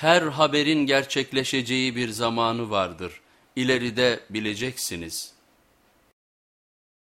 Her haberin gerçekleşeceği bir zamanı vardır. İleride bileceksiniz.''